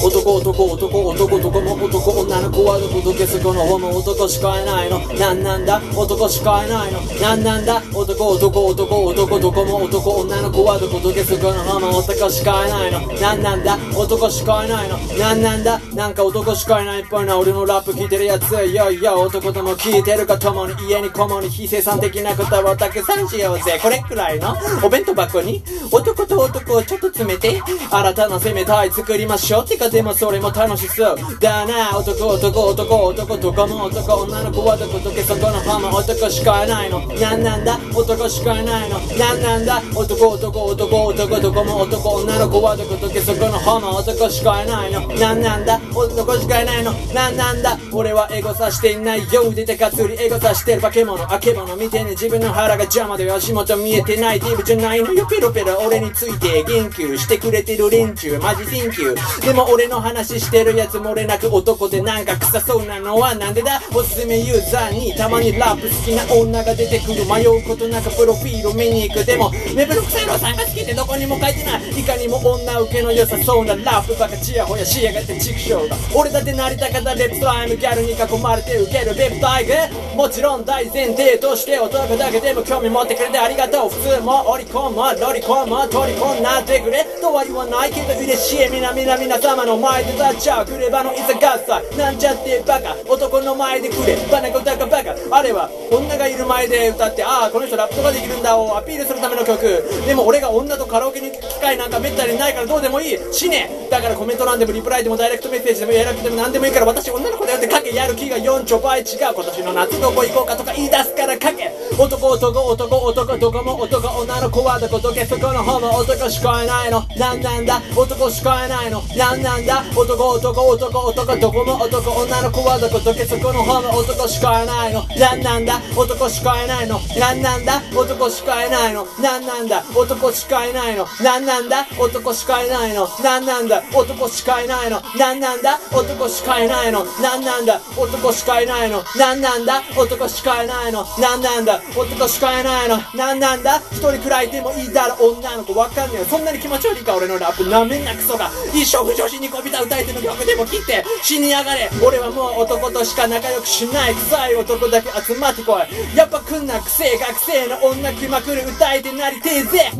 男男男男男も男はどこどけそこの方も男しかいないの。なんなんだ？男しかいないの。なんなんだ？男男男男どこも男女の子はどこどけそこの方も男しかいないの。なんなんだ？男しかいないの。なんなんだ？なんか男しかいないっぽいな。俺のラップ聞いてるやつ。いやいや男とも聞いてるかともに。家にこもに非生産的なことをたくさんしようぜこれくらいの？お弁当箱に？男と男をちょっと詰めて新たな攻めたい作りましょう。てかでもそれも楽しそう。だな。男男男男どこも男女の子はどこどけそこの方も男しかいないの。なんなんだ？男しかいないの。なんなんだ？男男男男どこも男女の子はどこどけそこの方も男しかいないの。なんなんだ？男しかいないの。なんなんだ？俺はエゴさしていないよ。出てかつりエゴさしてる化け物。あけ物見てね。自分の腹が邪魔で足元見えてない。ディブじゃないのよ。ペロペロ。俺について言及してくれてる連中。マジ Thank you でも俺の話してるやつ漏れなく男でなんか臭そうなのはなんでだ？おすすめユーザーにたまにラップ好きな女が出てくる迷うことなくプロフィール見に行く。でもウェブのクセロさんが好きってどこにも書いてない。いかにも女受けの良さそうなラップばかチヤホヤしやがって畜生が。俺だって成りたかったレプタイムギャルに囲まれて受ける。レプタイグもちろん大前提として男だけでも興味持ってくれてありがとう普通も折り込むロリコンも取り込んなってくれ。とは言わないけど嬉しい。皆々皆様の前で立っちゃうくればのいざ合祭なんちゃってバカ。男の前でくれ。バナコタカバカ。あれは女がいる前で歌ってああこの人ラップができるんだをアピールするための曲。でも俺が女とカラオケに行く機会なんかめったにないからどうでもいい。死ね。だからコメント欄でもリプライでもダイレクトメッセージでもやらなくても何でもいいから私女の子だよって書け。やる気が4兆倍違う。今年の夏どこ行こうかとか言い出すから書け。男男男男どこも男女の子はどこどけそこの方も男しかいないの？なんなんだ？男しかいないの？なんなんだ？男男男男どこも？男女の子はどこどけそこの方も男しかいないの？なんなんだ？男しかいないの？なんなんだ？男しかいないの？なんなんだ？男しかいないの？なんなんだ？男しかいないの？なんなんだ？男しかいないの？なんなんだ？男しかいないの？なんなんだ？男しかいないの？なんなんだ？男しかいないの？なんなんだ？男しかいないの？なんなんだ？一人くらいでもいいだろ女の子わかんねえそんなに気持ち悪いか俺のラップなめんなクソが。一生不女子にこびた歌い手の曲でも切って死にやがれ。俺はもう男としか仲良くしない臭い男だけ集まってこい。やっぱくんなくせえ学生の女来まくる歌い手なりてえぜ。